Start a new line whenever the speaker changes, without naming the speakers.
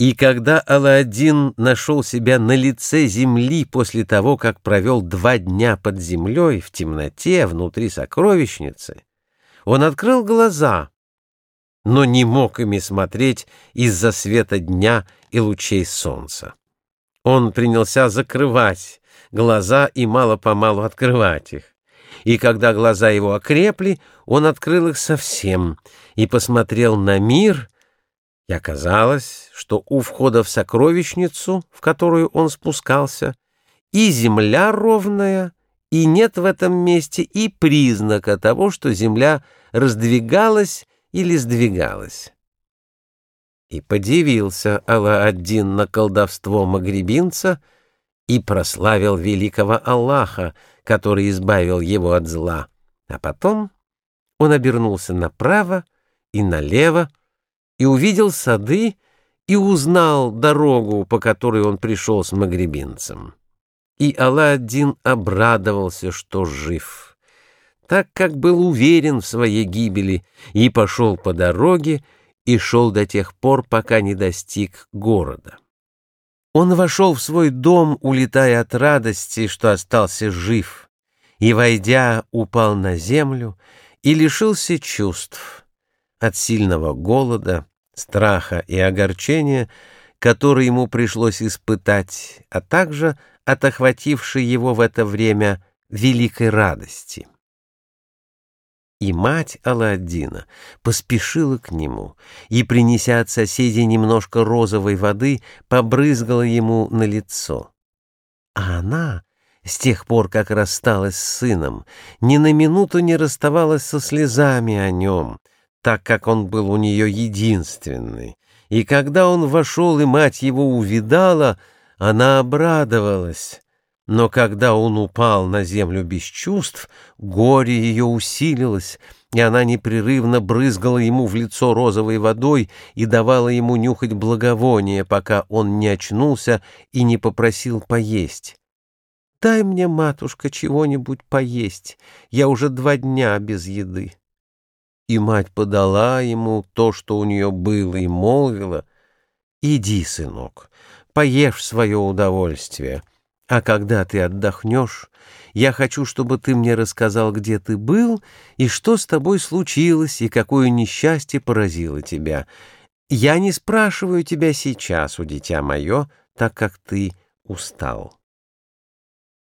И когда Аладдин нашел себя на лице земли после того, как провел два дня под землей в темноте внутри сокровищницы, он открыл глаза, но не мог ими смотреть из-за света дня и лучей солнца. Он принялся закрывать глаза и мало-помалу открывать их. И когда глаза его окрепли, он открыл их совсем и посмотрел на мир — и оказалось, что у входа в сокровищницу, в которую он спускался, и земля ровная, и нет в этом месте и признака того, что земля раздвигалась или сдвигалась. И подивился Алла-Аддин на колдовство магребинца и прославил великого Аллаха, который избавил его от зла. А потом он обернулся направо и налево, и увидел сады, и узнал дорогу, по которой он пришел с магребинцем. И Алладдин обрадовался, что жив, так как был уверен в своей гибели, и пошел по дороге, и шел до тех пор, пока не достиг города. Он вошел в свой дом, улетая от радости, что остался жив, и, войдя, упал на землю и лишился чувств от сильного голода, страха и огорчения, которые ему пришлось испытать, а также от охватившей его в это время великой радости. И мать Аладдина поспешила к нему и, принеся от соседей немножко розовой воды, побрызгала ему на лицо. А она, с тех пор, как рассталась с сыном, ни на минуту не расставалась со слезами о нем, так как он был у нее единственный. И когда он вошел, и мать его увидала, она обрадовалась. Но когда он упал на землю без чувств, горе ее усилилось, и она непрерывно брызгала ему в лицо розовой водой и давала ему нюхать благовоние, пока он не очнулся и не попросил поесть. «Дай мне, матушка, чего-нибудь поесть, я уже два дня без еды» и мать подала ему то, что у нее было, и молвила, «Иди, сынок, поешь свое удовольствие, а когда ты отдохнешь, я хочу, чтобы ты мне рассказал, где ты был, и что с тобой случилось, и какое несчастье поразило тебя. Я не спрашиваю тебя сейчас, у дитя мое, так как ты устал».